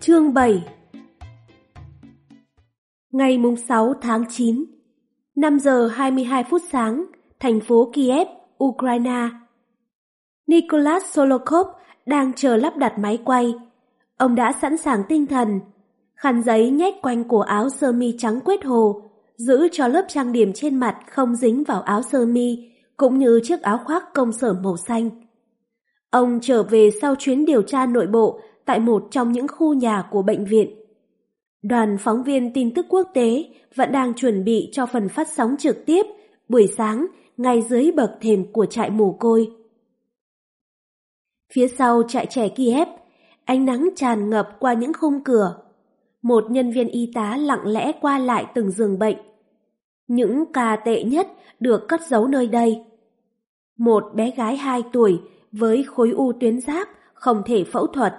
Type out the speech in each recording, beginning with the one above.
Chương 7 Ngày mùng 6 tháng 9 5 giờ 22 phút sáng, thành phố Kiev, Ukraine. Nicholas Solokov đang chờ lắp đặt máy quay. Ông đã sẵn sàng tinh thần. Khăn giấy nhét quanh cổ áo sơ mi trắng quét hồ, giữ cho lớp trang điểm trên mặt không dính vào áo sơ mi, cũng như chiếc áo khoác công sở màu xanh. Ông trở về sau chuyến điều tra nội bộ tại một trong những khu nhà của bệnh viện. Đoàn phóng viên tin tức quốc tế vẫn đang chuẩn bị cho phần phát sóng trực tiếp buổi sáng ngay dưới bậc thềm của trại mồ côi. Phía sau trại trẻ Kiev, ánh nắng tràn ngập qua những khung cửa. Một nhân viên y tá lặng lẽ qua lại từng giường bệnh. Những ca tệ nhất được cất giấu nơi đây. Một bé gái 2 tuổi với khối u tuyến giáp không thể phẫu thuật.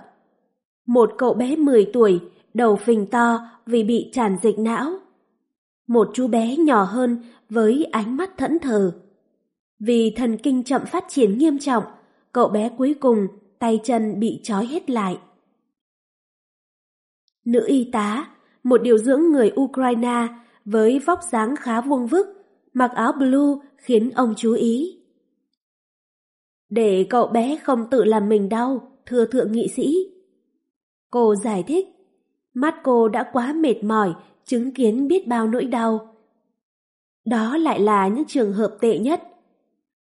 Một cậu bé 10 tuổi đầu phình to vì bị tràn dịch não. Một chú bé nhỏ hơn với ánh mắt thẫn thờ. Vì thần kinh chậm phát triển nghiêm trọng, cậu bé cuối cùng tay chân bị trói hết lại. Nữ y tá, một điều dưỡng người Ukraine với vóc dáng khá vuông vức, mặc áo blue khiến ông chú ý. Để cậu bé không tự làm mình đau, thưa thượng nghị sĩ. Cô giải thích, mắt cô đã quá mệt mỏi, chứng kiến biết bao nỗi đau. Đó lại là những trường hợp tệ nhất.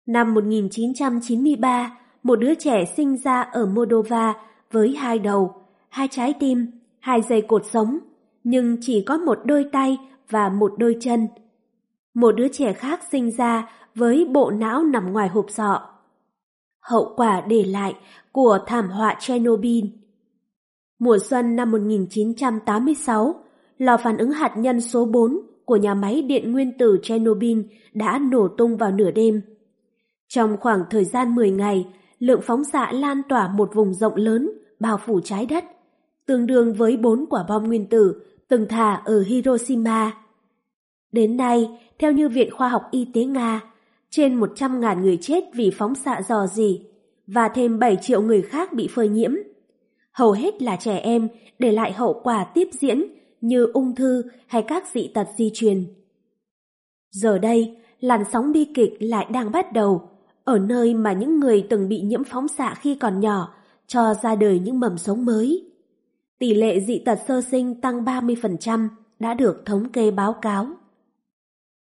Năm 1993, một đứa trẻ sinh ra ở Moldova với hai đầu, hai trái tim, hai dây cột sống, nhưng chỉ có một đôi tay và một đôi chân. Một đứa trẻ khác sinh ra với bộ não nằm ngoài hộp sọ. Hậu quả để lại của thảm họa Chernobyl. Mùa xuân năm 1986, lò phản ứng hạt nhân số 4 của nhà máy điện nguyên tử Chernobyl đã nổ tung vào nửa đêm. Trong khoảng thời gian 10 ngày, lượng phóng xạ lan tỏa một vùng rộng lớn, bao phủ trái đất, tương đương với 4 quả bom nguyên tử từng thả ở Hiroshima. Đến nay, theo như Viện Khoa học Y tế Nga, trên 100.000 người chết vì phóng xạ dò dỉ và thêm 7 triệu người khác bị phơi nhiễm. Hầu hết là trẻ em để lại hậu quả tiếp diễn như ung thư hay các dị tật di truyền. Giờ đây, làn sóng bi kịch lại đang bắt đầu, ở nơi mà những người từng bị nhiễm phóng xạ khi còn nhỏ cho ra đời những mầm sống mới. Tỷ lệ dị tật sơ sinh tăng 30% đã được thống kê báo cáo.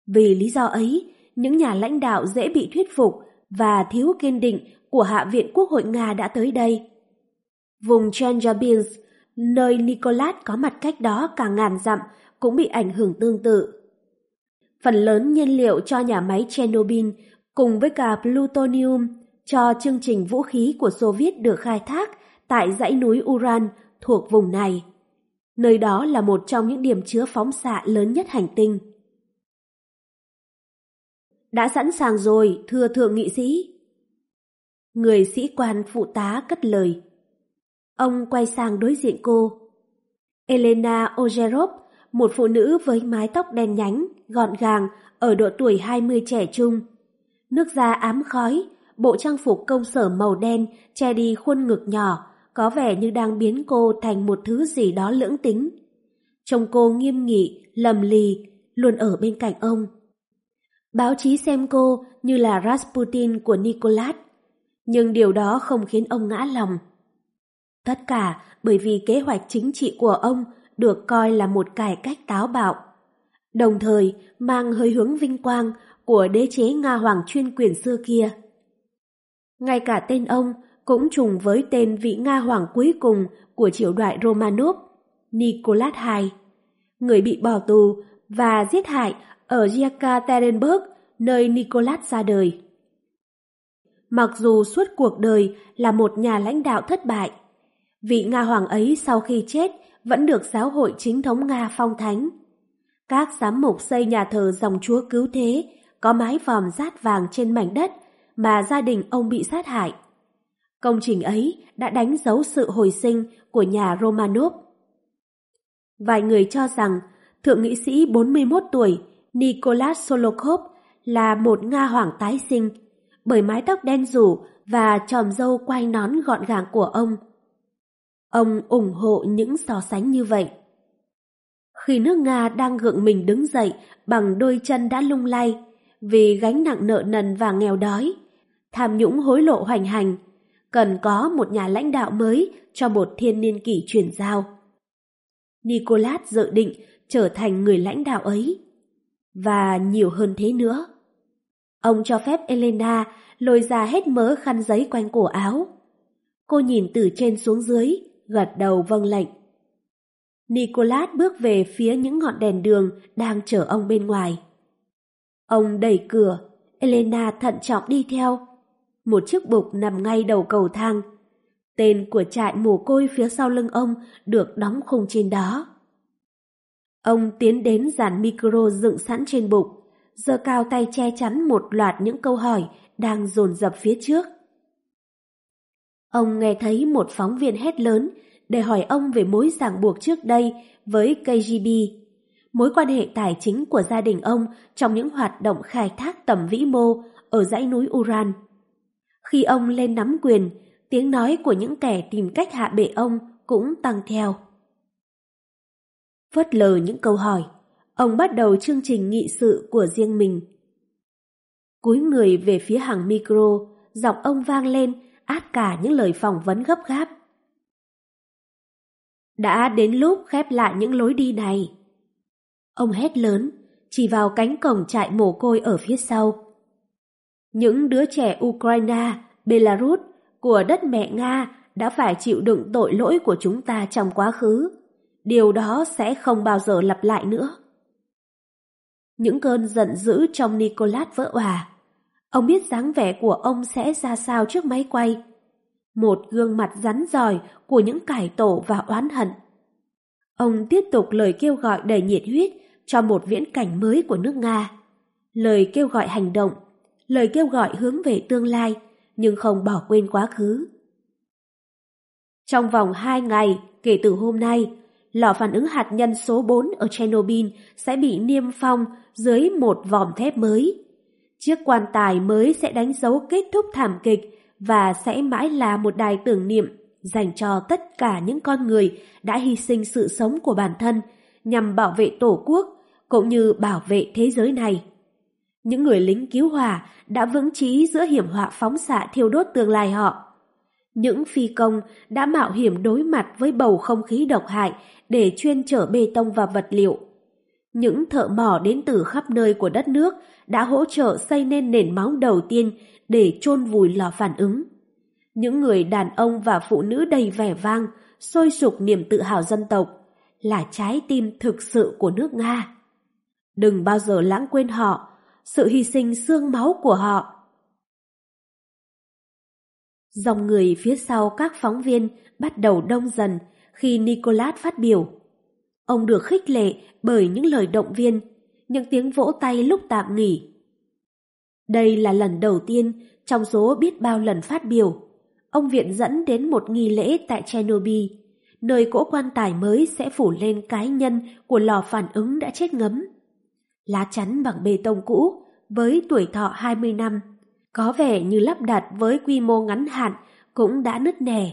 Vì lý do ấy, những nhà lãnh đạo dễ bị thuyết phục và thiếu kiên định của Hạ viện Quốc hội Nga đã tới đây. Vùng Chelyabinsk, nơi Nicolas có mặt cách đó cả ngàn dặm, cũng bị ảnh hưởng tương tự. Phần lớn nhiên liệu cho nhà máy Chernobyl cùng với cả plutonium cho chương trình vũ khí của Xô Viết được khai thác tại dãy núi Uran thuộc vùng này. Nơi đó là một trong những điểm chứa phóng xạ lớn nhất hành tinh. Đã sẵn sàng rồi, thưa thượng nghị sĩ. Người sĩ quan phụ tá cất lời. Ông quay sang đối diện cô. Elena Ogerov, một phụ nữ với mái tóc đen nhánh, gọn gàng, ở độ tuổi 20 trẻ trung. Nước da ám khói, bộ trang phục công sở màu đen che đi khuôn ngực nhỏ, có vẻ như đang biến cô thành một thứ gì đó lưỡng tính. Chồng cô nghiêm nghị, lầm lì, luôn ở bên cạnh ông. Báo chí xem cô như là Rasputin của Nicolas, nhưng điều đó không khiến ông ngã lòng. Tất cả bởi vì kế hoạch chính trị của ông được coi là một cải cách táo bạo, đồng thời mang hơi hướng vinh quang của đế chế Nga Hoàng chuyên quyền xưa kia. Ngay cả tên ông cũng trùng với tên vị Nga Hoàng cuối cùng của triều đại Romanov, Nicholas II, người bị bỏ tù và giết hại ở Yekaterinburg, nơi Nicholas ra đời. Mặc dù suốt cuộc đời là một nhà lãnh đạo thất bại, vị Nga Hoàng ấy sau khi chết vẫn được giáo hội chính thống Nga phong thánh. Các giám mục xây nhà thờ dòng chúa cứu thế có mái vòm rát vàng trên mảnh đất mà gia đình ông bị sát hại. Công trình ấy đã đánh dấu sự hồi sinh của nhà Romanov. Vài người cho rằng thượng nghị sĩ 41 tuổi Nicholas Solokhov là một Nga hoàng tái sinh bởi mái tóc đen rủ và tròm râu quai nón gọn gàng của ông. Ông ủng hộ những so sánh như vậy. Khi nước Nga đang gượng mình đứng dậy bằng đôi chân đã lung lay vì gánh nặng nợ nần và nghèo đói, tham nhũng hối lộ hoành hành, cần có một nhà lãnh đạo mới cho một thiên niên kỷ chuyển giao. Nicolas dự định trở thành người lãnh đạo ấy. Và nhiều hơn thế nữa. Ông cho phép Elena lôi ra hết mớ khăn giấy quanh cổ áo. Cô nhìn từ trên xuống dưới, gật đầu vâng lệnh. Nicolas bước về phía những ngọn đèn đường đang chở ông bên ngoài. Ông đẩy cửa, Elena thận trọng đi theo. Một chiếc bục nằm ngay đầu cầu thang. Tên của trại mồ côi phía sau lưng ông được đóng khung trên đó. Ông tiến đến dàn micro dựng sẵn trên bục, giơ cao tay che chắn một loạt những câu hỏi đang dồn dập phía trước. Ông nghe thấy một phóng viên hét lớn để hỏi ông về mối ràng buộc trước đây với KGB, mối quan hệ tài chính của gia đình ông trong những hoạt động khai thác tầm vĩ mô ở dãy núi Uran. Khi ông lên nắm quyền, tiếng nói của những kẻ tìm cách hạ bệ ông cũng tăng theo. Phớt lờ những câu hỏi, ông bắt đầu chương trình nghị sự của riêng mình. Cúi người về phía hàng micro, giọng ông vang lên át cả những lời phỏng vấn gấp gáp. Đã đến lúc khép lại những lối đi này. Ông hét lớn, chỉ vào cánh cổng trại mồ côi ở phía sau. Những đứa trẻ Ukraine, Belarus của đất mẹ Nga đã phải chịu đựng tội lỗi của chúng ta trong quá khứ. Điều đó sẽ không bao giờ lặp lại nữa. Những cơn giận dữ trong Nicolas vỡ hòa. Ông biết dáng vẻ của ông sẽ ra sao trước máy quay. Một gương mặt rắn giỏi của những cải tổ và oán hận. Ông tiếp tục lời kêu gọi đầy nhiệt huyết cho một viễn cảnh mới của nước Nga. Lời kêu gọi hành động, lời kêu gọi hướng về tương lai, nhưng không bỏ quên quá khứ. Trong vòng hai ngày kể từ hôm nay, lò phản ứng hạt nhân số 4 ở Chernobyl sẽ bị niêm phong dưới một vòm thép mới. Chiếc quan tài mới sẽ đánh dấu kết thúc thảm kịch và sẽ mãi là một đài tưởng niệm dành cho tất cả những con người đã hy sinh sự sống của bản thân nhằm bảo vệ Tổ quốc cũng như bảo vệ thế giới này. Những người lính cứu hỏa đã vững chí giữa hiểm họa phóng xạ thiêu đốt tương lai họ. Những phi công đã mạo hiểm đối mặt với bầu không khí độc hại để chuyên chở bê tông và vật liệu. Những thợ mỏ đến từ khắp nơi của đất nước đã hỗ trợ xây nên nền móng đầu tiên để chôn vùi lò phản ứng. Những người đàn ông và phụ nữ đầy vẻ vang, sôi sục niềm tự hào dân tộc, là trái tim thực sự của nước Nga. Đừng bao giờ lãng quên họ, sự hy sinh xương máu của họ. Dòng người phía sau các phóng viên bắt đầu đông dần khi Nicolas phát biểu. Ông được khích lệ bởi những lời động viên, những tiếng vỗ tay lúc tạm nghỉ. Đây là lần đầu tiên trong số biết bao lần phát biểu, ông viện dẫn đến một nghi lễ tại Chernobyl, nơi cỗ quan tài mới sẽ phủ lên cái nhân của lò phản ứng đã chết ngấm. Lá chắn bằng bê tông cũ với tuổi thọ 20 năm, có vẻ như lắp đặt với quy mô ngắn hạn cũng đã nứt nẻ.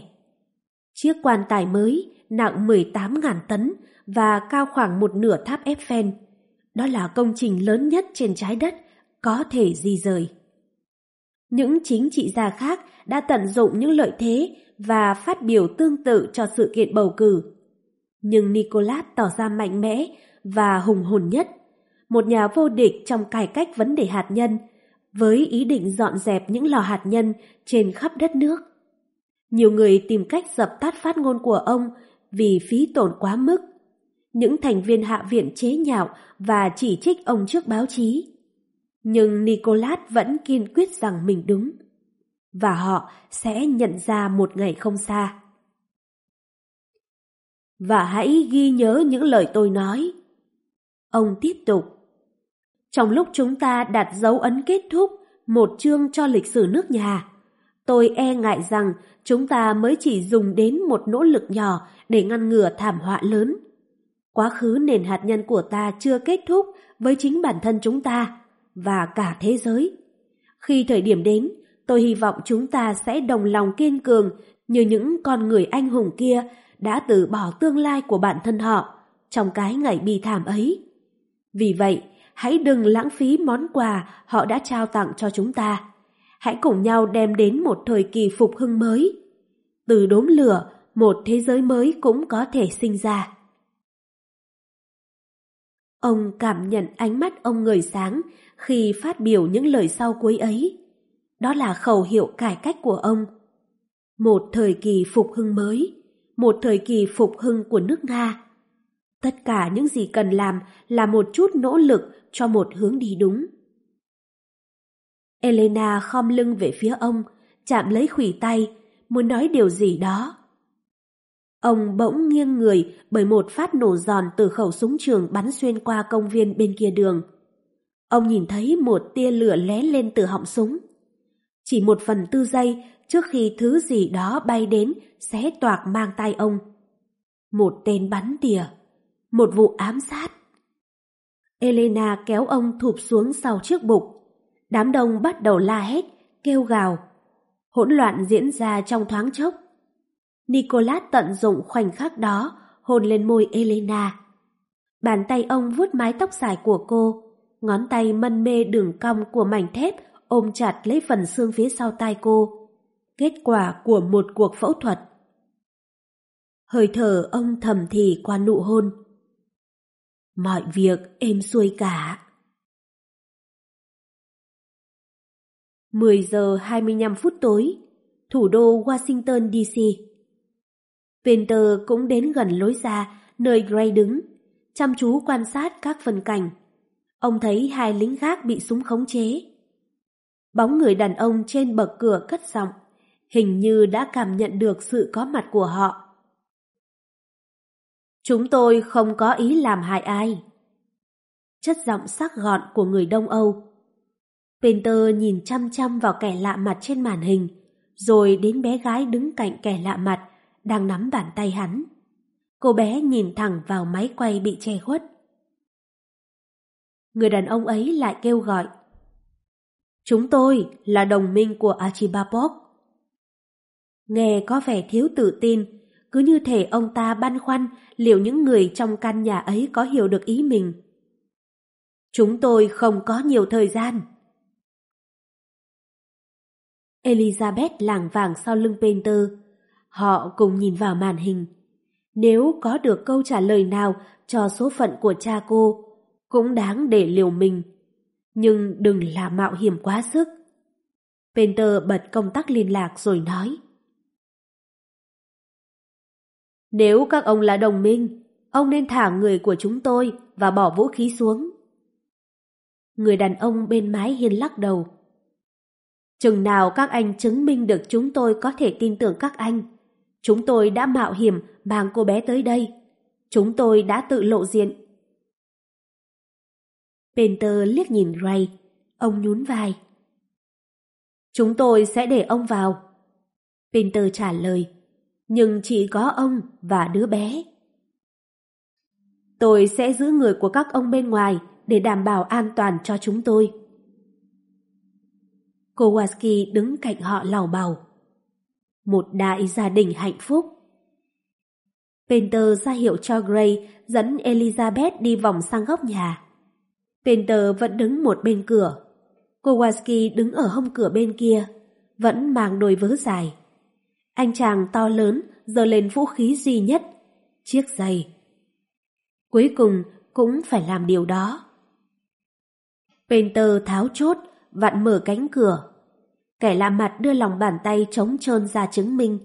Chiếc quan tài mới nặng 18.000 tấn và cao khoảng một nửa tháp Eiffel. Đó là công trình lớn nhất trên trái đất có thể di rời. Những chính trị gia khác đã tận dụng những lợi thế và phát biểu tương tự cho sự kiện bầu cử. Nhưng Nicolas tỏ ra mạnh mẽ và hùng hồn nhất, một nhà vô địch trong cải cách vấn đề hạt nhân, với ý định dọn dẹp những lò hạt nhân trên khắp đất nước. Nhiều người tìm cách dập tắt phát ngôn của ông vì phí tổn quá mức. Những thành viên hạ viện chế nhạo và chỉ trích ông trước báo chí. Nhưng Nicolas vẫn kiên quyết rằng mình đúng. Và họ sẽ nhận ra một ngày không xa. Và hãy ghi nhớ những lời tôi nói. Ông tiếp tục. Trong lúc chúng ta đặt dấu ấn kết thúc một chương cho lịch sử nước nhà, tôi e ngại rằng chúng ta mới chỉ dùng đến một nỗ lực nhỏ để ngăn ngừa thảm họa lớn. Quá khứ nền hạt nhân của ta chưa kết thúc với chính bản thân chúng ta và cả thế giới. Khi thời điểm đến, tôi hy vọng chúng ta sẽ đồng lòng kiên cường như những con người anh hùng kia đã từ bỏ tương lai của bản thân họ trong cái ngày bi thảm ấy. Vì vậy, hãy đừng lãng phí món quà họ đã trao tặng cho chúng ta. Hãy cùng nhau đem đến một thời kỳ phục hưng mới. Từ đốm lửa, một thế giới mới cũng có thể sinh ra. Ông cảm nhận ánh mắt ông người sáng khi phát biểu những lời sau cuối ấy. Đó là khẩu hiệu cải cách của ông. Một thời kỳ phục hưng mới, một thời kỳ phục hưng của nước Nga. Tất cả những gì cần làm là một chút nỗ lực cho một hướng đi đúng. Elena khom lưng về phía ông, chạm lấy khủy tay, muốn nói điều gì đó. Ông bỗng nghiêng người bởi một phát nổ giòn từ khẩu súng trường bắn xuyên qua công viên bên kia đường. Ông nhìn thấy một tia lửa lé lên từ họng súng. Chỉ một phần tư giây trước khi thứ gì đó bay đến xé toạc mang tay ông. Một tên bắn tỉa, một vụ ám sát. Elena kéo ông thụp xuống sau chiếc bục. Đám đông bắt đầu la hét, kêu gào. Hỗn loạn diễn ra trong thoáng chốc. Nicolas tận dụng khoảnh khắc đó, hôn lên môi Elena. Bàn tay ông vuốt mái tóc dài của cô, ngón tay mân mê đường cong của mảnh thép ôm chặt lấy phần xương phía sau tai cô. Kết quả của một cuộc phẫu thuật. Hơi thở ông thầm thì qua nụ hôn. Mọi việc êm xuôi cả. 10 giờ 25 phút tối, thủ đô Washington DC. Winter cũng đến gần lối ra nơi Gray đứng, chăm chú quan sát các phần cảnh. Ông thấy hai lính gác bị súng khống chế. Bóng người đàn ông trên bậc cửa cất giọng, hình như đã cảm nhận được sự có mặt của họ. Chúng tôi không có ý làm hại ai. Chất giọng sắc gọn của người Đông Âu. Painter nhìn chăm chăm vào kẻ lạ mặt trên màn hình, rồi đến bé gái đứng cạnh kẻ lạ mặt, đang nắm bàn tay hắn. Cô bé nhìn thẳng vào máy quay bị che khuất. Người đàn ông ấy lại kêu gọi. Chúng tôi là đồng minh của Archibald Nghe có vẻ thiếu tự tin, cứ như thể ông ta băn khoăn liệu những người trong căn nhà ấy có hiểu được ý mình. Chúng tôi không có nhiều thời gian. Elizabeth lảng vảng sau lưng Painter. Họ cùng nhìn vào màn hình. Nếu có được câu trả lời nào cho số phận của cha cô, cũng đáng để liều mình. Nhưng đừng là mạo hiểm quá sức. Penter bật công tắc liên lạc rồi nói. Nếu các ông là đồng minh, ông nên thả người của chúng tôi và bỏ vũ khí xuống. Người đàn ông bên mái hiên lắc đầu. Chừng nào các anh chứng minh được chúng tôi có thể tin tưởng các anh, chúng tôi đã mạo hiểm mang cô bé tới đây. Chúng tôi đã tự lộ diện. Penter liếc nhìn Ray, ông nhún vai. Chúng tôi sẽ để ông vào. Penter trả lời, nhưng chỉ có ông và đứa bé. Tôi sẽ giữ người của các ông bên ngoài để đảm bảo an toàn cho chúng tôi. Kowalski đứng cạnh họ lào bào. Một đại gia đình hạnh phúc. Painter ra hiệu cho Gray dẫn Elizabeth đi vòng sang góc nhà. Painter vẫn đứng một bên cửa. Kowalski đứng ở hông cửa bên kia, vẫn mang đôi vớ dài. Anh chàng to lớn giơ lên vũ khí duy nhất, chiếc giày. Cuối cùng cũng phải làm điều đó. Painter tháo chốt, vặn mở cánh cửa. Kẻ làm mặt đưa lòng bàn tay trống trơn ra chứng minh.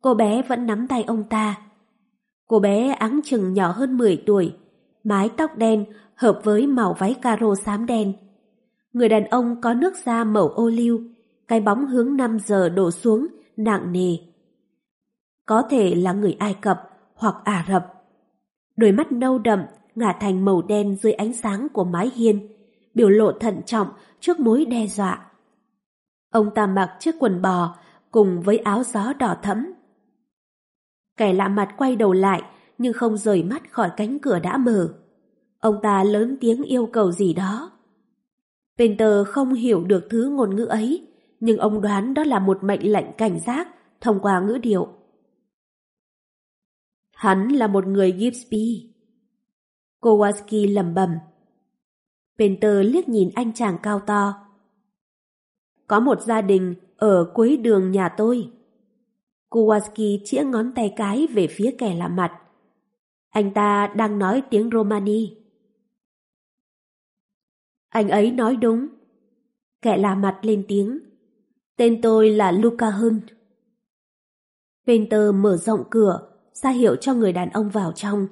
Cô bé vẫn nắm tay ông ta. Cô bé áng chừng nhỏ hơn 10 tuổi, mái tóc đen hợp với màu váy caro xám đen. Người đàn ông có nước da màu ô liu, cái bóng hướng 5 giờ đổ xuống, nặng nề. Có thể là người Ai Cập hoặc Ả Rập. Đôi mắt nâu đậm ngả thành màu đen dưới ánh sáng của mái hiên, biểu lộ thận trọng trước mối đe dọa. Ông ta mặc chiếc quần bò cùng với áo gió đỏ thẫm. Kẻ lạ mặt quay đầu lại nhưng không rời mắt khỏi cánh cửa đã mở. Ông ta lớn tiếng yêu cầu gì đó. Penter không hiểu được thứ ngôn ngữ ấy, nhưng ông đoán đó là một mệnh lệnh cảnh giác thông qua ngữ điệu. Hắn là một người Gipsby. Kowalski lầm bầm. Penter liếc nhìn anh chàng cao to. Có một gia đình ở cuối đường nhà tôi. Kowalski chĩa ngón tay cái về phía kẻ lạ mặt. Anh ta đang nói tiếng Romani. Anh ấy nói đúng. Kẻ lạ mặt lên tiếng. Tên tôi là Luca Hunt. Penter mở rộng cửa, ra hiệu cho người đàn ông vào trong.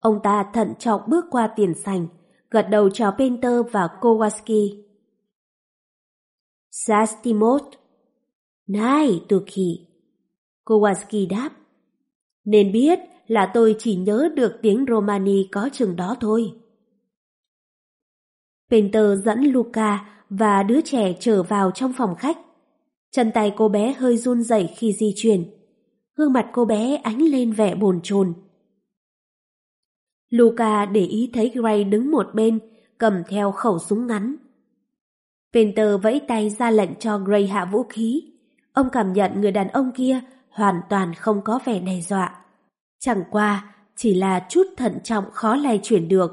Ông ta thận trọng bước qua tiền sành, gật đầu chào Penter và Kowalski. Sastimot. Này, Tuki. Kowalski đáp. Nên biết là tôi chỉ nhớ được tiếng Romani có chừng đó thôi. Penter dẫn Luca và đứa trẻ trở vào trong phòng khách. Chân tay cô bé hơi run rẩy khi di chuyển. Gương mặt cô bé ánh lên vẻ bồn chồn. Luca để ý thấy Gray đứng một bên, cầm theo khẩu súng ngắn. Penter vẫy tay ra lệnh cho Gray hạ vũ khí. Ông cảm nhận người đàn ông kia hoàn toàn không có vẻ đe dọa. Chẳng qua chỉ là chút thận trọng khó lay chuyển được.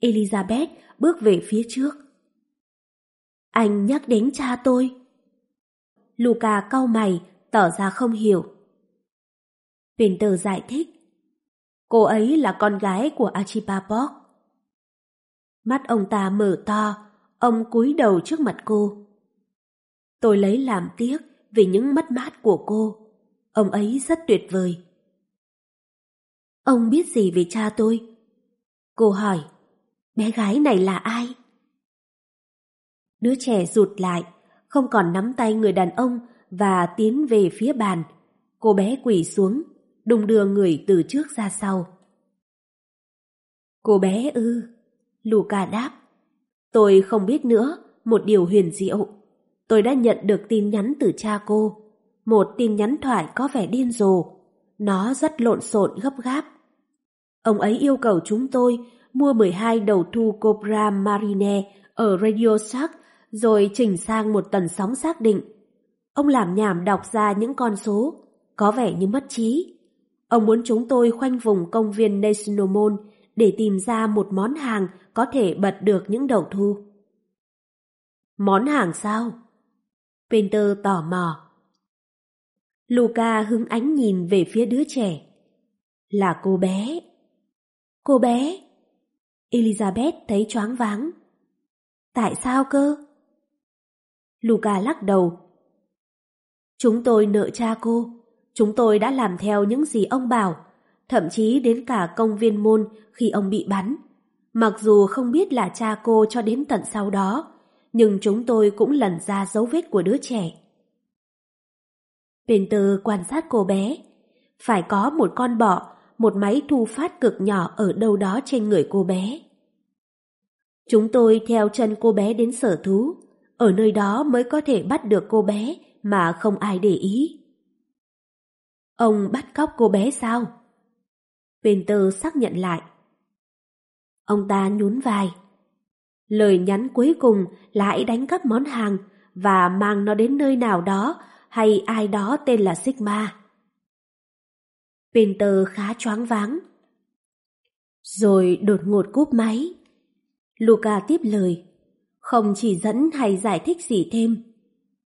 Elizabeth bước về phía trước. Anh nhắc đến cha tôi. Luca cau mày, tỏ ra không hiểu. Pinter giải thích. Cô ấy là con gái của Archibald Mắt ông ta mở to, ông cúi đầu trước mặt cô. Tôi lấy làm tiếc vì những mất mát của cô. Ông ấy rất tuyệt vời. Ông biết gì về cha tôi? Cô hỏi, bé gái này là ai? Đứa trẻ rụt lại, không còn nắm tay người đàn ông và tiến về phía bàn. Cô bé quỳ xuống, đùng đưa người từ trước ra sau. Cô bé ư, Luca đáp. Tôi không biết nữa, một điều huyền diệu. Tôi đã nhận được tin nhắn từ cha cô. Một tin nhắn thoại có vẻ điên rồ. Nó rất lộn xộn gấp gáp. Ông ấy yêu cầu chúng tôi mua 12 đầu thu Cobra Marine ở Radio Shack rồi chỉnh sang một tần sóng xác định. Ông làm nhảm đọc ra những con số, có vẻ như mất trí. Ông muốn chúng tôi khoanh vùng công viên National Mall để tìm ra một món hàng có thể bật được những đầu thu. Món hàng sao? Peter tò mò. Luca hứng ánh nhìn về phía đứa trẻ. Là cô bé. Cô bé? Elizabeth thấy choáng váng. Tại sao cơ? Luca lắc đầu. Chúng tôi nợ cha cô. Chúng tôi đã làm theo những gì ông bảo, thậm chí đến cả công viên môn khi ông bị bắn. Mặc dù không biết là cha cô cho đến tận sau đó, nhưng chúng tôi cũng lần ra dấu vết của đứa trẻ. Peter quan sát cô bé. Phải có một con bọ, một máy thu phát cực nhỏ ở đâu đó trên người cô bé. Chúng tôi theo chân cô bé đến sở thú, ở nơi đó mới có thể bắt được cô bé mà không ai để ý. Ông bắt cóc cô bé sao? Peter xác nhận lại. Ông ta nhún vai. Lời nhắn cuối cùng là hãy đánh cắp món hàng và mang nó đến nơi nào đó hay ai đó tên là Sigma. Peter khá choáng váng. Rồi đột ngột cúp máy. Luca tiếp lời. Không chỉ dẫn hay giải thích gì thêm.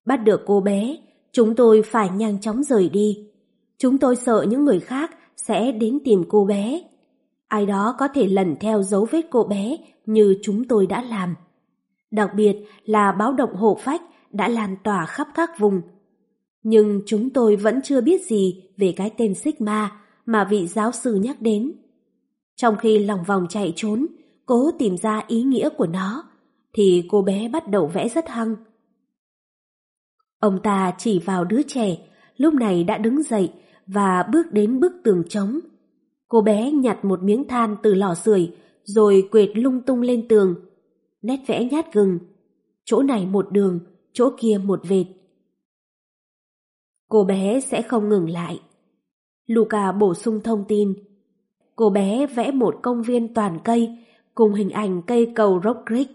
Bắt được cô bé, chúng tôi phải nhanh chóng rời đi. Chúng tôi sợ những người khác sẽ đến tìm cô bé. Ai đó có thể lần theo dấu vết cô bé như chúng tôi đã làm. Đặc biệt là báo động hộ phách đã lan tỏa khắp các vùng. Nhưng chúng tôi vẫn chưa biết gì về cái tên Sigma mà vị giáo sư nhắc đến. Trong khi lòng vòng chạy trốn, cố tìm ra ý nghĩa của nó, thì cô bé bắt đầu vẽ rất hăng. Ông ta chỉ vào đứa trẻ, lúc này đã đứng dậy và bước đến bức tường trống. Cô bé nhặt một miếng than từ lò sưởi rồi quệt lung tung lên tường. Nét vẽ nhát gừng. Chỗ này một đường, chỗ kia một vệt. Cô bé sẽ không ngừng lại. Luca bổ sung thông tin. Cô bé vẽ một công viên toàn cây cùng hình ảnh cây cầu Rock Creek.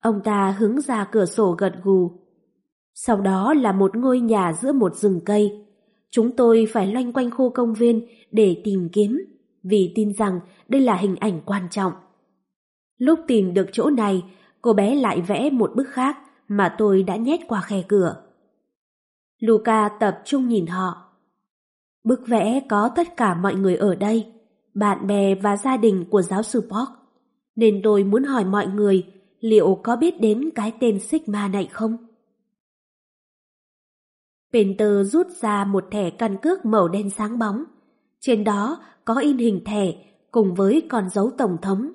Ông ta hướng ra cửa sổ gật gù. Sau đó là một ngôi nhà giữa một rừng cây. Chúng tôi phải loanh quanh khu công viên để tìm kiếm, vì tin rằng đây là hình ảnh quan trọng. Lúc tìm được chỗ này, cô bé lại vẽ một bức khác mà tôi đã nhét qua khe cửa. Luca tập trung nhìn họ. Bức vẽ có tất cả mọi người ở đây, bạn bè và gia đình của giáo sư Park, nên tôi muốn hỏi mọi người liệu có biết đến cái tên Sigma này không? Penter rút ra một thẻ căn cước màu đen sáng bóng. Trên đó có in hình thẻ cùng với con dấu tổng thống.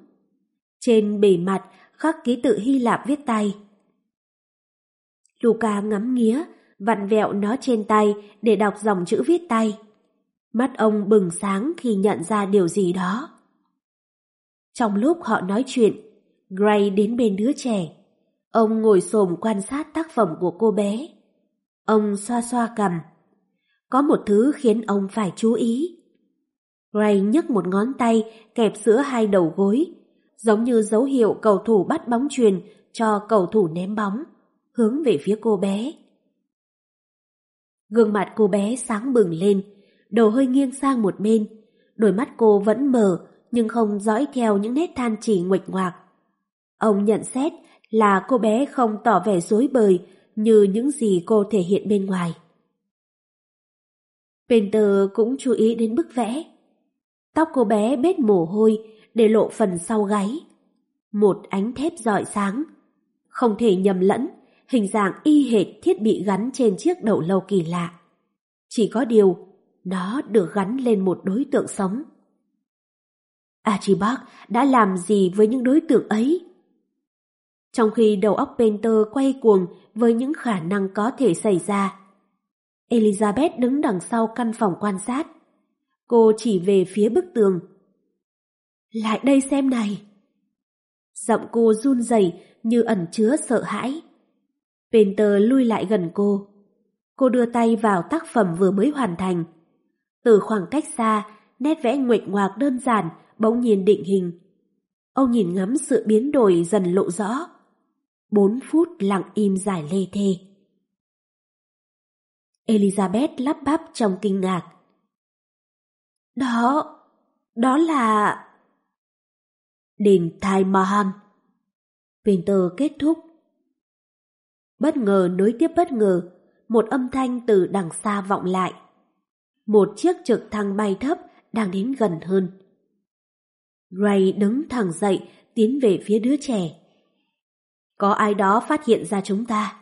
Trên bề mặt khắc ký tự Hy Lạp viết tay. Luca ngắm nghía, vặn vẹo nó trên tay để đọc dòng chữ viết tay. Mắt ông bừng sáng khi nhận ra điều gì đó. Trong lúc họ nói chuyện, Gray đến bên đứa trẻ. Ông ngồi xổm quan sát tác phẩm của cô bé. Ông xoa xoa cầm. Có một thứ khiến ông phải chú ý. Gray nhấc một ngón tay kẹp giữa hai đầu gối, giống như dấu hiệu cầu thủ bắt bóng truyền cho cầu thủ ném bóng, hướng về phía cô bé. Gương mặt cô bé sáng bừng lên, đầu hơi nghiêng sang một bên, đôi mắt cô vẫn mờ nhưng không dõi theo những nét than chỉ nguệch ngoạc. Ông nhận xét là cô bé không tỏ vẻ dối bời như những gì cô thể hiện bên ngoài. Penter cũng chú ý đến bức vẽ. Tóc cô bé bết mồ hôi để lộ phần sau gáy. Một ánh thép rọi sáng. Không thể nhầm lẫn, hình dạng y hệt thiết bị gắn trên chiếc đầu lâu kỳ lạ. Chỉ có điều, nó được gắn lên một đối tượng sống. À Archibald đã làm gì với những đối tượng ấy? Trong khi đầu óc Penter quay cuồng với những khả năng có thể xảy ra, Elizabeth đứng đằng sau căn phòng quan sát. Cô chỉ về phía bức tường. Lại đây xem này. Giọng cô run rẩy như ẩn chứa sợ hãi. Penter lui lại gần cô. Cô đưa tay vào tác phẩm vừa mới hoàn thành. Từ khoảng cách xa, nét vẽ nguệch ngoạc đơn giản bỗng nhiên định hình. Ông nhìn ngắm sự biến đổi dần lộ rõ. Bốn phút lặng im dài lê thê. Elizabeth lắp bắp trong kinh ngạc. Đó, đó là... Đền Thai Mahan. Winter kết thúc. Bất ngờ nối tiếp bất ngờ, một âm thanh từ đằng xa vọng lại. Một chiếc trực thăng bay thấp đang đến gần hơn. Ray đứng thẳng dậy, tiến về phía đứa trẻ. Có ai đó phát hiện ra chúng ta.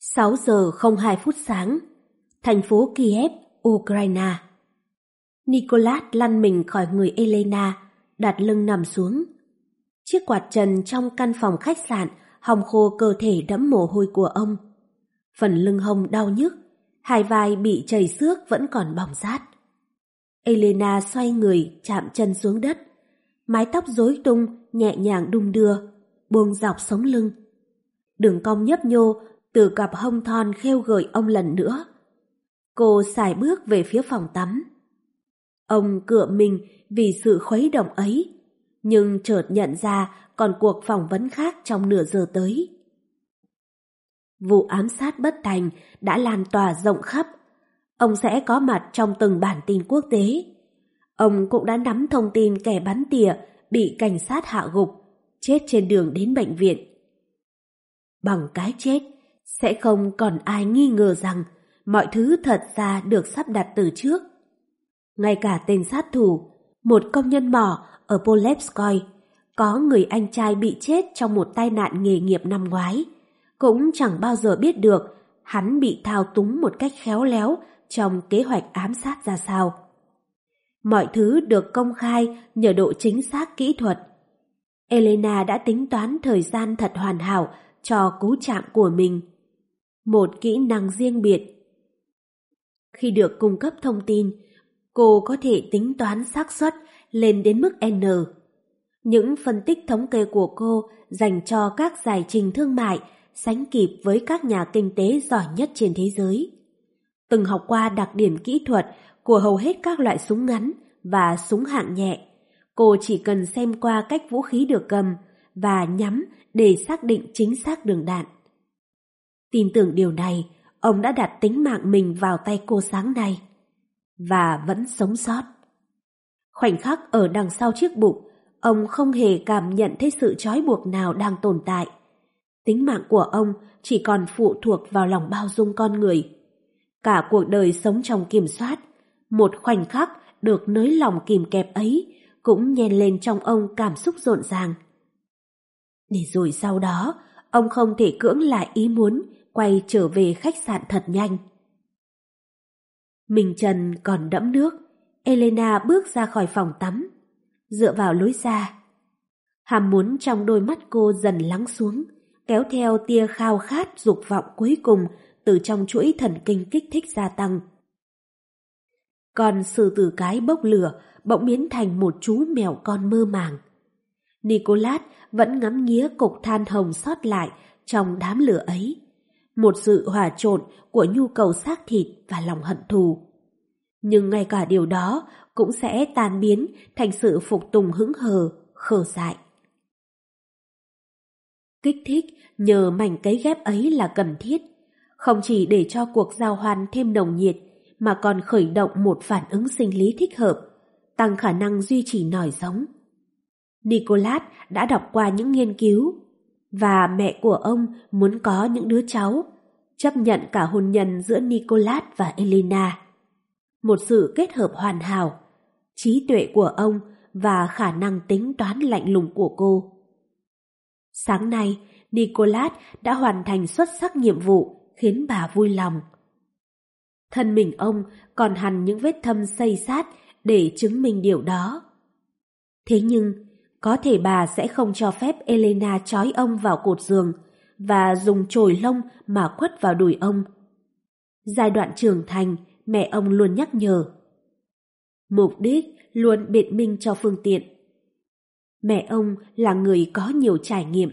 6 giờ 02 phút sáng, thành phố Kiev, Ukraine. Nicolas lăn mình khỏi người Elena, đặt lưng nằm xuống. Chiếc quạt trần trong căn phòng khách sạn hòng khô cơ thể đẫm mồ hôi của ông. Phần lưng hông đau nhức, hai vai bị chảy xước vẫn còn bỏng rát. Elena xoay người chạm chân xuống đất. Mái tóc rối tung, nhẹ nhàng đung đưa, buông dọc sống lưng. Đường cong nhấp nhô từ cặp hông thon khêu gợi ông lần nữa. Cô xài bước về phía phòng tắm. Ông cựa mình vì sự khuấy động ấy, nhưng chợt nhận ra còn cuộc phỏng vấn khác trong nửa giờ tới. Vụ ám sát bất thành đã lan tỏa rộng khắp ông sẽ có mặt trong từng bản tin quốc tế. Ông cũng đã nắm thông tin kẻ bắn tỉa bị cảnh sát hạ gục, chết trên đường đến bệnh viện. Bằng cái chết, sẽ không còn ai nghi ngờ rằng mọi thứ thật ra được sắp đặt từ trước. Ngay cả tên sát thủ, một công nhân mỏ ở Polepskoy, có người anh trai bị chết trong một tai nạn nghề nghiệp năm ngoái, cũng chẳng bao giờ biết được hắn bị thao túng một cách khéo léo trong kế hoạch ám sát ra sao. Mọi thứ được công khai nhờ độ chính xác kỹ thuật. Elena đã tính toán thời gian thật hoàn hảo cho cú chạm của mình. Một kỹ năng riêng biệt. Khi được cung cấp thông tin, cô có thể tính toán xác suất lên đến mức N. Những phân tích thống kê của cô dành cho các giải trình thương mại sánh kịp với các nhà kinh tế giỏi nhất trên thế giới từng học qua đặc điểm kỹ thuật của hầu hết các loại súng ngắn và súng hạng nhẹ. Cô chỉ cần xem qua cách vũ khí được cầm và nhắm để xác định chính xác đường đạn. Tin tưởng điều này, ông đã đặt tính mạng mình vào tay cô sáng nay. Và vẫn sống sót. Khoảnh khắc ở đằng sau chiếc bụng, ông không hề cảm nhận thấy sự trói buộc nào đang tồn tại. Tính mạng của ông chỉ còn phụ thuộc vào lòng bao dung con người. Cả cuộc đời sống trong kiểm soát, một khoảnh khắc được nới lòng kìm kẹp ấy cũng nhen lên trong ông cảm xúc rộn ràng. Để rồi sau đó, ông không thể cưỡng lại ý muốn quay trở về khách sạn thật nhanh. Mình Trần còn đẫm nước, Elena bước ra khỏi phòng tắm, dựa vào lối ra. Hàm muốn trong đôi mắt cô dần lắng xuống, kéo theo tia khao khát dục vọng cuối cùng từ trong chuỗi thần kinh kích thích gia tăng. Còn sư tử cái bốc lửa bỗng biến thành một chú mèo con mơ màng. Nicolas vẫn ngắm nghía cục than hồng sót lại trong đám lửa ấy. Một sự hòa trộn của nhu cầu xác thịt và lòng hận thù. Nhưng ngay cả điều đó cũng sẽ tan biến thành sự phục tùng hững hờ, khờ dại. Kích thích nhờ mảnh cấy ghép ấy là cần thiết, không chỉ để cho cuộc giao hoan thêm nồng nhiệt, mà còn khởi động một phản ứng sinh lý thích hợp, tăng khả năng duy trì nòi giống. Nicolas đã đọc qua những nghiên cứu, và mẹ của ông muốn có những đứa cháu, chấp nhận cả hôn nhân giữa Nicolas và Elena. Một sự kết hợp hoàn hảo, trí tuệ của ông và khả năng tính toán lạnh lùng của cô. Sáng nay, Nicolas đã hoàn thành xuất sắc nhiệm vụ khiến bà vui lòng. Thân mình ông còn hằn những vết thâm xây sát để chứng minh điều đó. Thế nhưng, có thể bà sẽ không cho phép Elena trói ông vào cột giường và dùng chổi lông mà quất vào đùi ông. Giai đoạn trưởng thành, mẹ ông luôn nhắc nhở. Mục đích luôn biện minh cho phương tiện. Mẹ ông là người có nhiều trải nghiệm.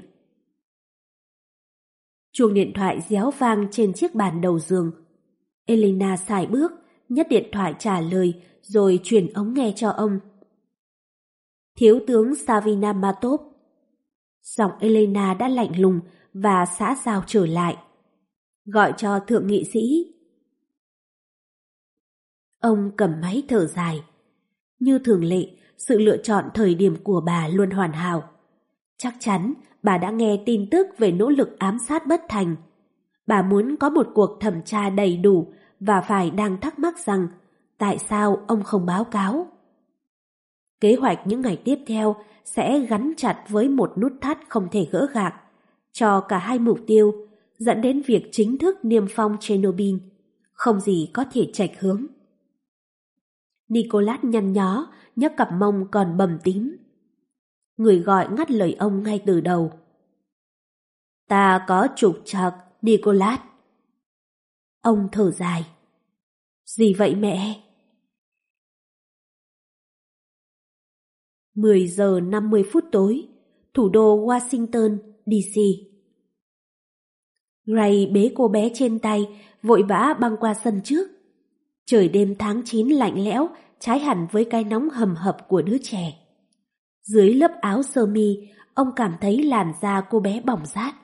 Chuông điện thoại réo vang trên chiếc bàn đầu giường. Elena xài bước, nhấc điện thoại trả lời rồi chuyển ống nghe cho ông. Thiếu tướng Savina Matop. Giọng Elena đã lạnh lùng và xã giao trở lại. Gọi cho thượng nghị sĩ. Ông cầm máy thở dài. Như thường lệ, sự lựa chọn thời điểm của bà luôn hoàn hảo. Chắc chắn bà đã nghe tin tức về nỗ lực ám sát bất thành. Bà muốn có một cuộc thẩm tra đầy đủ và phải đang thắc mắc rằng tại sao ông không báo cáo. Kế hoạch những ngày tiếp theo sẽ gắn chặt với một nút thắt không thể gỡ gạc cho cả hai mục tiêu dẫn đến việc chính thức niêm phong Chernobyl, không gì có thể chạch hướng. nicolas nhăn nhó, nhấc cặp mông còn bầm tím. Người gọi ngắt lời ông ngay từ đầu. Ta có trục trặc, nicolas Ông thở dài. Gì vậy mẹ? 10 giờ 50 phút tối, thủ đô Washington, D.C. Gray bế cô bé trên tay, vội vã băng qua sân trước. Trời đêm tháng 9 lạnh lẽo, trái hẳn với cái nóng hầm hập của đứa trẻ. Dưới lớp áo sơ mi, ông cảm thấy làn da cô bé bỏng rát.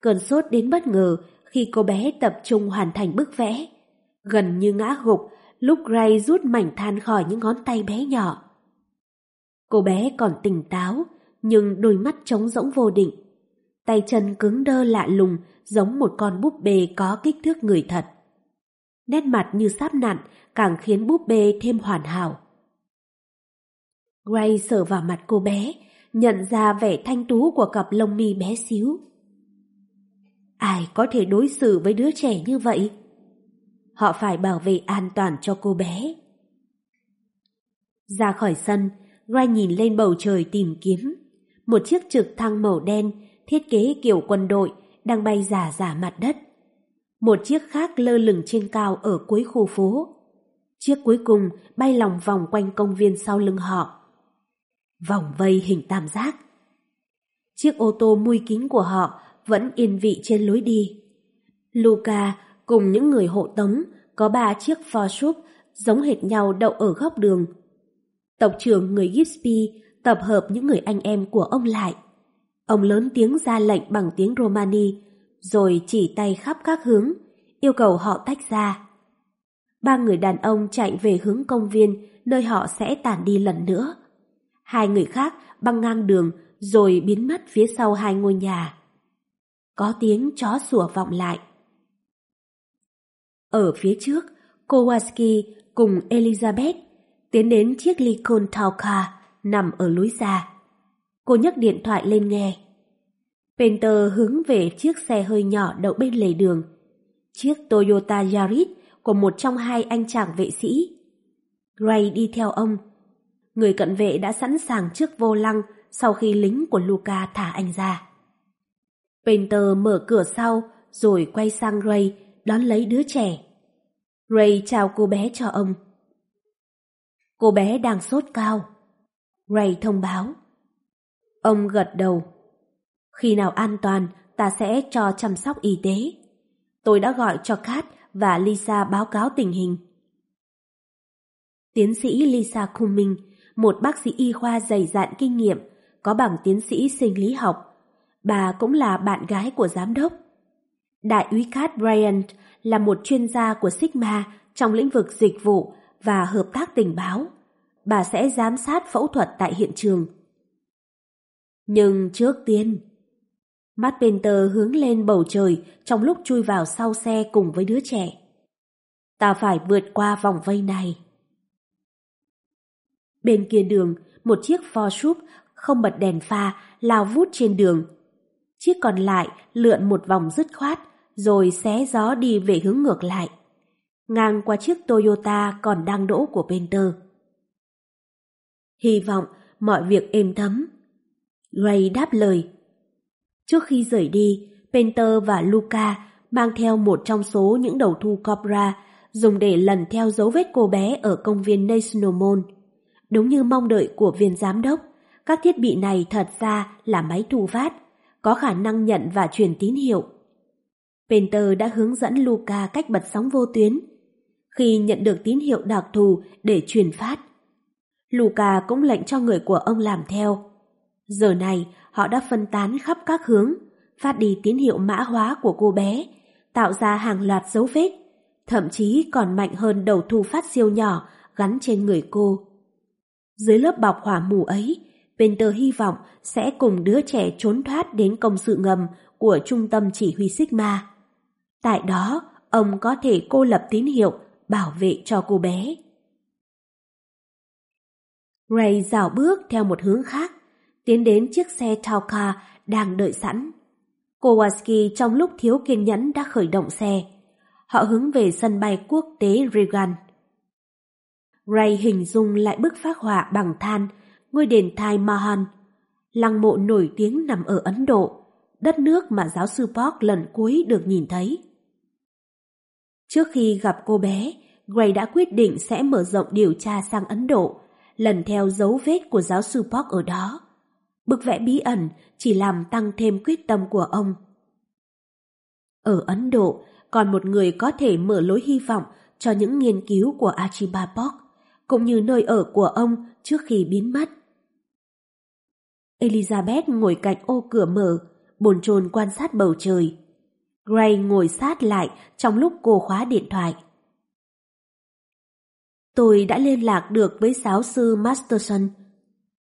Cơn sốt đến bất ngờ khi cô bé tập trung hoàn thành bức vẽ. Gần như ngã gục lúc Gray rút mảnh than khỏi những ngón tay bé nhỏ. Cô bé còn tỉnh táo, nhưng đôi mắt trống rỗng vô định. Tay chân cứng đơ lạ lùng giống một con búp bê có kích thước người thật. Nét mặt như sáp nặn càng khiến búp bê thêm hoàn hảo. Gray sờ vào mặt cô bé, nhận ra vẻ thanh tú của cặp lông mi bé xíu. Ai có thể đối xử với đứa trẻ như vậy? Họ phải bảo vệ an toàn cho cô bé. Ra khỏi sân, Ray nhìn lên bầu trời tìm kiếm. Một chiếc trực thăng màu đen, thiết kế kiểu quân đội, đang bay giả giả mặt đất. Một chiếc khác lơ lửng trên cao ở cuối khu phố. Chiếc cuối cùng bay lòng vòng quanh công viên sau lưng họ. Vòng vây hình tam giác. Chiếc ô tô mui kính của họ vẫn yên vị trên lối đi. Luca cùng những người hộ tống có ba chiếc Ford Sub giống hệt nhau đậu ở góc đường. Tộc trưởng người Gipsy tập hợp những người anh em của ông lại. Ông lớn tiếng ra lệnh bằng tiếng Romani, rồi chỉ tay khắp các hướng, yêu cầu họ tách ra. Ba người đàn ông chạy về hướng công viên, nơi họ sẽ tản đi lần nữa. Hai người khác băng ngang đường rồi biến mất phía sau hai ngôi nhà. Có tiếng chó sủa vọng lại. Ở phía trước, Kowalski cùng Elizabeth tiến đến chiếc Lincoln Town Car nằm ở lối ra. Cô nhấc điện thoại lên nghe. Penter hướng về chiếc xe hơi nhỏ đậu bên lề đường. Chiếc Toyota Yaris của một trong hai anh chàng vệ sĩ. Gray đi theo ông. Người cận vệ đã sẵn sàng trước vô lăng sau khi lính của Luca thả anh ra. Painter mở cửa sau rồi quay sang Ray, đón lấy đứa trẻ. Ray chào cô bé cho ông. Cô bé đang sốt cao. Ray thông báo. Ông gật đầu. Khi nào an toàn, ta sẽ cho chăm sóc y tế. Tôi đã gọi cho Kat và Lisa báo cáo tình hình. Tiến sĩ Lisa Cumming, một bác sĩ y khoa dày dạn kinh nghiệm, có bằng tiến sĩ sinh lý học. Bà cũng là bạn gái của giám đốc. Đại úy Kat Bryant là một chuyên gia của Sigma trong lĩnh vực dịch vụ và hợp tác tình báo. Bà sẽ giám sát phẫu thuật tại hiện trường. Nhưng trước tiên... Mắt Penter hướng lên bầu trời trong lúc chui vào sau xe cùng với đứa trẻ. Ta phải vượt qua vòng vây này. Bên kia đường, một chiếc Ford Sub không bật đèn pha lao vút trên đường. Chiếc còn lại lượn một vòng dứt khoát rồi xé gió đi về hướng ngược lại. Ngang qua chiếc Toyota còn đang đỗ của Penter. Hy vọng mọi việc êm thấm. Ray đáp lời. Trước khi rời đi, Penter và Luca mang theo một trong số những đầu thu Cobra dùng để lần theo dấu vết cô bé ở công viên National Mall. Đúng như mong đợi của viên giám đốc, các thiết bị này thật ra là máy thu phát, có khả năng nhận và truyền tín hiệu. Penter đã hướng dẫn Luca cách bật sóng vô tuyến. Khi nhận được tín hiệu đặc thù để truyền phát, Luca cũng lệnh cho người của ông làm theo. Giờ này, họ đã phân tán khắp các hướng, phát đi tín hiệu mã hóa của cô bé, tạo ra hàng loạt dấu vết, thậm chí còn mạnh hơn đầu thu phát siêu nhỏ gắn trên người cô. Dưới lớp bọc hỏa mù ấy, Penter hy vọng sẽ cùng đứa trẻ trốn thoát đến công sự ngầm của trung tâm chỉ huy Sigma. Tại đó, ông có thể cô lập tín hiệu bảo vệ cho cô bé. Ray dạo bước theo một hướng khác, tiến đến chiếc xe Tauka đang đợi sẵn. Kowalski trong lúc thiếu kiên nhẫn đã khởi động xe. Họ hướng về sân bay quốc tế Reagan. Ray hình dung lại bức phác họa bằng than, ngôi đền Thai Mahan. Lăng mộ nổi tiếng nằm ở Ấn Độ, đất nước mà giáo sư Park lần cuối được nhìn thấy. Trước khi gặp cô bé, Gray đã quyết định sẽ mở rộng điều tra sang Ấn Độ, lần theo dấu vết của giáo sư Park ở đó. Bức vẽ bí ẩn chỉ làm tăng thêm quyết tâm của ông. Ở Ấn Độ, còn một người có thể mở lối hy vọng cho những nghiên cứu của Archibald Park, cũng như nơi ở của ông trước khi biến mất. Elizabeth ngồi cạnh ô cửa mở, bồn chồn quan sát bầu trời. Gray ngồi sát lại trong lúc cô khóa điện thoại. Tôi đã liên lạc được với giáo sư Masterson.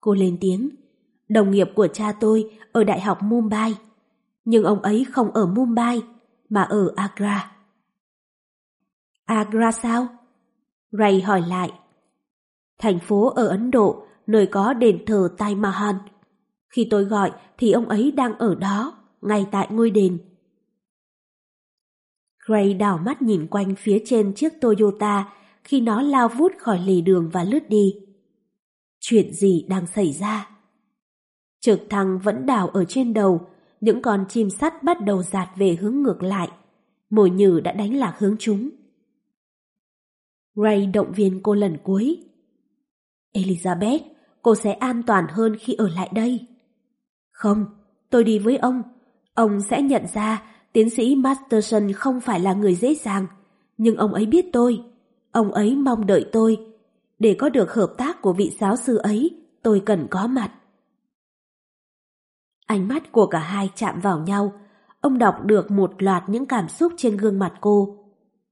Cô lên tiếng, đồng nghiệp của cha tôi ở Đại học Mumbai. Nhưng ông ấy không ở Mumbai, mà ở Agra. Agra sao? Ray hỏi lại. Thành phố ở Ấn Độ, nơi có đền thờ Taj Mahal. Khi tôi gọi thì ông ấy đang ở đó, ngay tại ngôi đền. Gray đảo mắt nhìn quanh phía trên chiếc Toyota khi nó lao vút khỏi lề đường và lướt đi. Chuyện gì đang xảy ra? Trực thăng vẫn đảo ở trên đầu, những con chim sắt bắt đầu giạt về hướng ngược lại. Mồi nhử đã đánh lạc hướng chúng. Ray động viên cô lần cuối. Elizabeth, cô sẽ an toàn hơn khi ở lại đây. Không, tôi đi với ông. Ông sẽ nhận ra Tiến sĩ Masterson không phải là người dễ dàng, nhưng ông ấy biết tôi. Ông ấy mong đợi tôi. Để có được hợp tác của vị giáo sư ấy, tôi cần có mặt. Ánh mắt của cả hai chạm vào nhau. ông đọc được một loạt những cảm xúc trên gương mặt cô.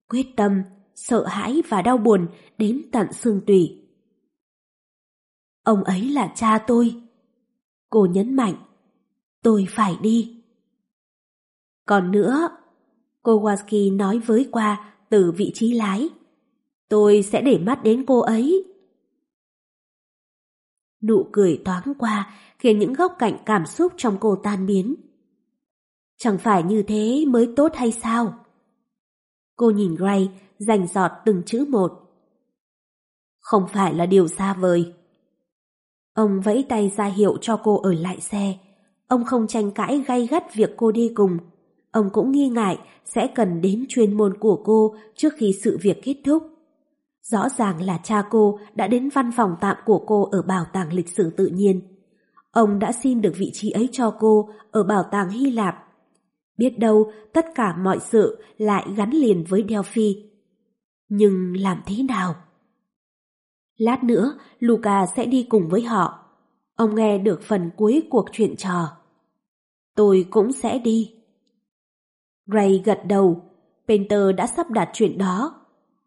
Quyết tâm, sợ hãi và đau buồn đến tận xương tủy. Ông ấy là cha tôi. Cô nhấn mạnh, tôi phải đi. Còn nữa, Kowalski nói với qua từ vị trí lái. Tôi sẽ để mắt đến cô ấy. Nụ cười thoáng qua khiến những góc cạnh cảm xúc trong cô tan biến. Chẳng phải như thế mới tốt hay sao? Cô nhìn Gray, rành giọt từng chữ một. Không phải là điều xa vời. Ông vẫy tay ra hiệu cho cô ở lại xe. Ông không tranh cãi gay gắt việc cô đi cùng. Ông cũng nghi ngại sẽ cần đến chuyên môn của cô trước khi sự việc kết thúc. Rõ ràng là cha cô đã đến văn phòng tạm của cô ở bảo tàng lịch sử tự nhiên. Ông đã xin được vị trí ấy cho cô ở bảo tàng Hy Lạp. Biết đâu tất cả mọi sự lại gắn liền với Delphi. Nhưng làm thế nào? Lát nữa, Luca sẽ đi cùng với họ. Ông nghe được phần cuối cuộc chuyện trò. Tôi cũng sẽ đi. Ray gật đầu. Painter đã sắp đặt chuyện đó.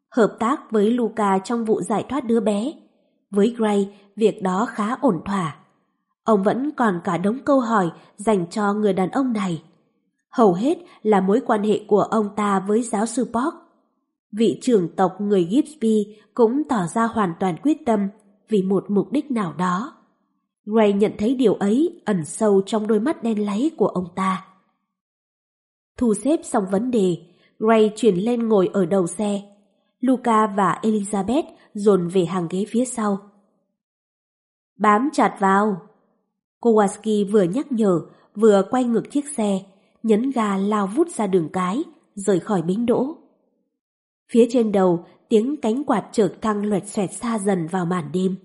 Hợp tác với Luca trong vụ giải thoát đứa bé. Với Gray, việc đó khá ổn thỏa. Ông vẫn còn cả đống câu hỏi dành cho người đàn ông này. Hầu hết là mối quan hệ của ông ta với giáo sư Park. Vị trưởng tộc người Gipsby cũng tỏ ra hoàn toàn quyết tâm vì một mục đích nào đó. Ray nhận thấy điều ấy ẩn sâu trong đôi mắt đen láy của ông ta. Thu xếp xong vấn đề, Ray chuyển lên ngồi ở đầu xe. Luca và Elizabeth dồn về hàng ghế phía sau. Bám chặt vào! Kowalski vừa nhắc nhở, vừa quay ngược chiếc xe, nhấn ga lao vút ra đường cái, rời khỏi bến đỗ. Phía trên đầu, tiếng cánh quạt chợt thăng loẹt xoẹt xa dần vào màn đêm.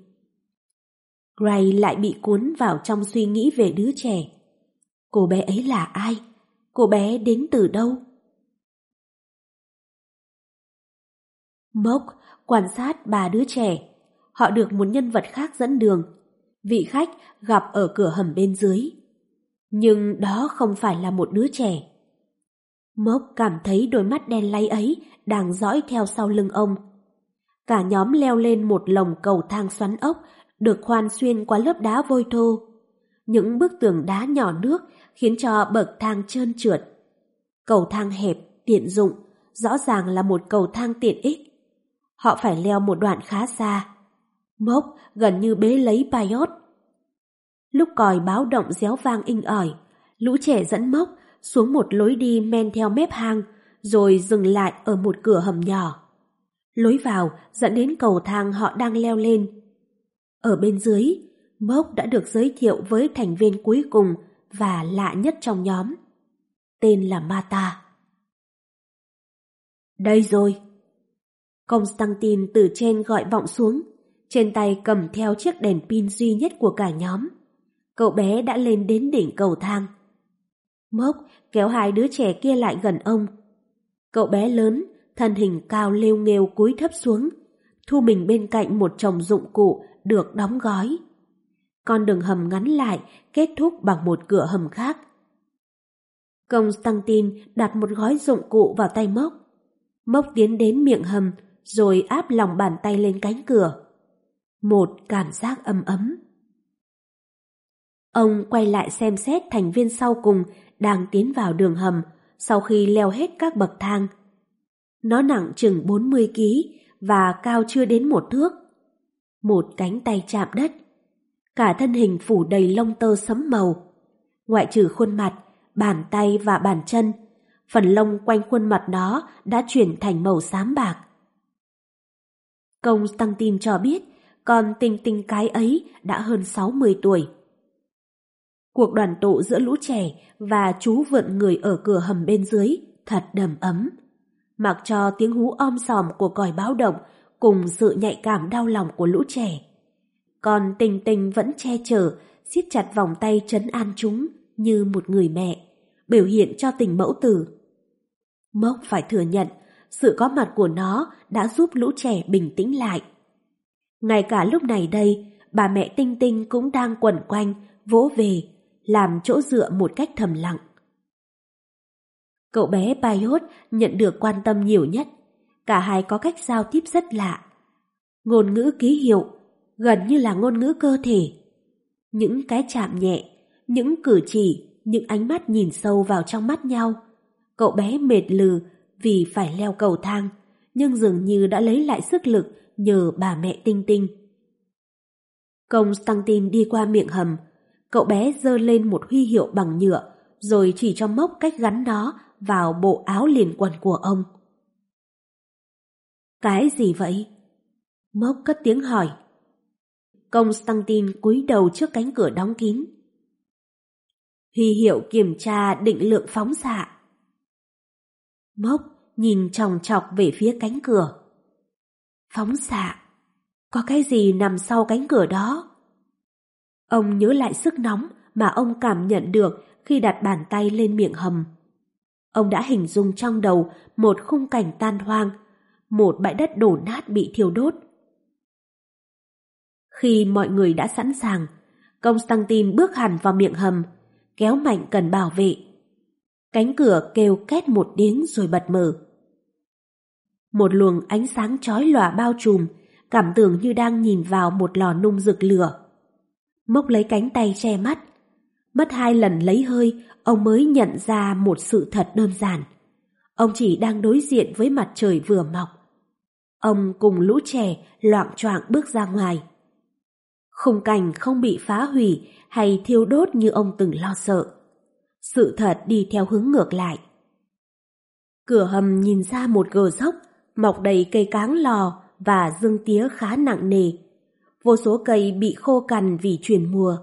Gray lại bị cuốn vào trong suy nghĩ về đứa trẻ. Cô bé ấy là ai? Cô bé đến từ đâu? Mốc quan sát ba đứa trẻ. Họ được một nhân vật khác dẫn đường. Vị khách gặp ở cửa hầm bên dưới. Nhưng đó không phải là một đứa trẻ. Mốc cảm thấy đôi mắt đen lay ấy đang dõi theo sau lưng ông. Cả nhóm leo lên một lồng cầu thang xoắn ốc được khoan xuyên qua lớp đá vôi thô. Những bức tường đá nhỏ nước khiến cho bậc thang trơn trượt. Cầu thang hẹp, tiện dụng, rõ ràng là một cầu thang tiện ích. Họ phải leo một đoạn khá xa. Mốc gần như bế lấy Paiot. Lúc còi báo động réo vang inh ỏi, lũ trẻ dẫn mốc xuống một lối đi men theo mép hang, rồi dừng lại ở một cửa hầm nhỏ. Lối vào dẫn đến cầu thang họ đang leo lên. Ở bên dưới, Mốc đã được giới thiệu với thành viên cuối cùng và lạ nhất trong nhóm. Tên là Mata. Đây rồi. Constantine từ trên gọi vọng xuống, trên tay cầm theo chiếc đèn pin duy nhất của cả nhóm. Cậu bé đã lên đến đỉnh cầu thang. Mốc kéo hai đứa trẻ kia lại gần ông. Cậu bé lớn, thân hình cao lêu nghêu cúi thấp xuống, thu mình bên cạnh một chồng dụng cụ được đóng gói. Con đường hầm ngắn lại, kết thúc bằng một cửa hầm khác. Constantine đặt một gói dụng cụ vào tay Mốc. Mốc tiến đến miệng hầm, rồi áp lòng bàn tay lên cánh cửa. Một cảm giác ấm ấm. Ông quay lại xem xét thành viên sau cùng đang tiến vào đường hầm sau khi leo hết các bậc thang. Nó nặng chừng 40 kg và cao chưa đến một thước. Một cánh tay chạm đất. Cả thân hình phủ đầy lông tơ sấm màu. Ngoại trừ khuôn mặt, bàn tay và bàn chân, phần lông quanh khuôn mặt nó đã chuyển thành màu xám bạc. Công tăng tin cho biết con tinh tinh cái ấy đã hơn 60 tuổi. Cuộc đoàn tụ giữa lũ trẻ và chú vượn người ở cửa hầm bên dưới thật đầm ấm. Mặc cho tiếng hú om sòm của còi báo động cùng sự nhạy cảm đau lòng của lũ trẻ. Còn tình tình vẫn che chở, siết chặt vòng tay trấn an chúng như một người mẹ, biểu hiện cho tình mẫu tử. Mốc phải thừa nhận, sự có mặt của nó đã giúp lũ trẻ bình tĩnh lại. Ngay cả lúc này đây, bà mẹ Tinh Tinh cũng đang quẩn quanh, vỗ về, làm chỗ dựa một cách thầm lặng. Cậu bé Bayot nhận được quan tâm nhiều nhất. Cả hai có cách giao tiếp rất lạ. Ngôn ngữ ký hiệu, gần như là ngôn ngữ cơ thể. Những cái chạm nhẹ, những cử chỉ, những ánh mắt nhìn sâu vào trong mắt nhau. Cậu bé mệt lừ vì phải leo cầu thang, nhưng dường như đã lấy lại sức lực nhờ bà mẹ tinh tinh. công stantin đi qua miệng hầm, cậu bé giơ lên một huy hiệu bằng nhựa, rồi chỉ cho mốc cách gắn nó vào bộ áo liền quần của ông. Cái gì vậy? Mốc cất tiếng hỏi. Constantine cúi đầu trước cánh cửa đóng kín. Huy hiệu kiểm tra định lượng phóng xạ. Mốc nhìn chòng chọc về phía cánh cửa. Phóng xạ. Có cái gì nằm sau cánh cửa đó? Ông nhớ lại sức nóng mà ông cảm nhận được khi đặt bàn tay lên miệng hầm. Ông đã hình dung trong đầu một khung cảnh tan hoang, một bãi đất đổ nát bị thiêu đốt. Khi mọi người đã sẵn sàng, Constantine bước hẳn vào miệng hầm, kéo mạnh cần bảo vệ. Cánh cửa kêu két một tiếng rồi bật mở. Một luồng ánh sáng chói lòa bao trùm, cảm tưởng như đang nhìn vào một lò nung rực lửa. Mốc lấy cánh tay che mắt. Mất hai lần lấy hơi, ông mới nhận ra một sự thật đơn giản. Ông chỉ đang đối diện với mặt trời vừa mọc. Ông cùng lũ trẻ loạn choạng bước ra ngoài. Khung cảnh không bị phá hủy hay thiêu đốt như ông từng lo sợ. Sự thật đi theo hướng ngược lại. Cửa hầm nhìn ra một gờ dốc, mọc đầy cây cáng lò và dương tía khá nặng nề. Vô số cây bị khô cằn vì chuyển mùa.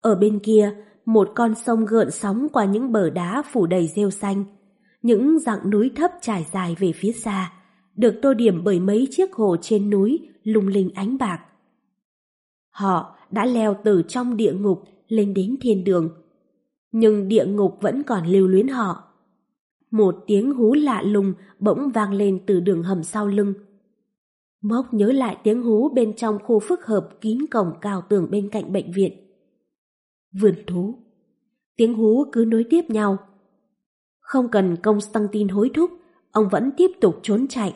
Ở bên kia, một con sông gợn sóng qua những bờ đá phủ đầy rêu xanh. Những dặng núi thấp trải dài về phía xa, được tô điểm bởi mấy chiếc hồ trên núi lung linh ánh bạc. Họ đã leo từ trong địa ngục lên đến thiên đường. Nhưng địa ngục vẫn còn lưu luyến họ. Một tiếng hú lạ lùng bỗng vang lên từ đường hầm sau lưng. Mốc nhớ lại tiếng hú bên trong khu phức hợp kín cổng cao tường bên cạnh bệnh viện. Vườn thú. Tiếng hú cứ nối tiếp nhau. Không cần công Stăng tin hối thúc, ông vẫn tiếp tục trốn chạy.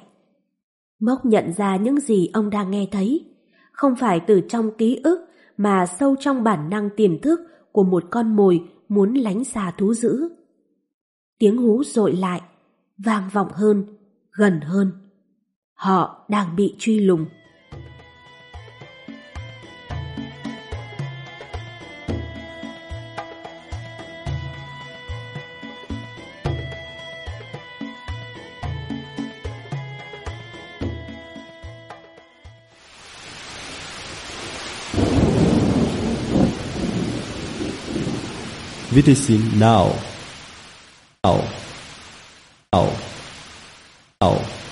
Mốc nhận ra những gì ông đang nghe thấy, không phải từ trong ký ức mà sâu trong bản năng tiềm thức của một con mồi muốn lánh xa thú dữ. Tiếng hú dội lại, vang vọng hơn, gần hơn. Họ đang bị truy lùng. Vitisin now. Now. Now. Now.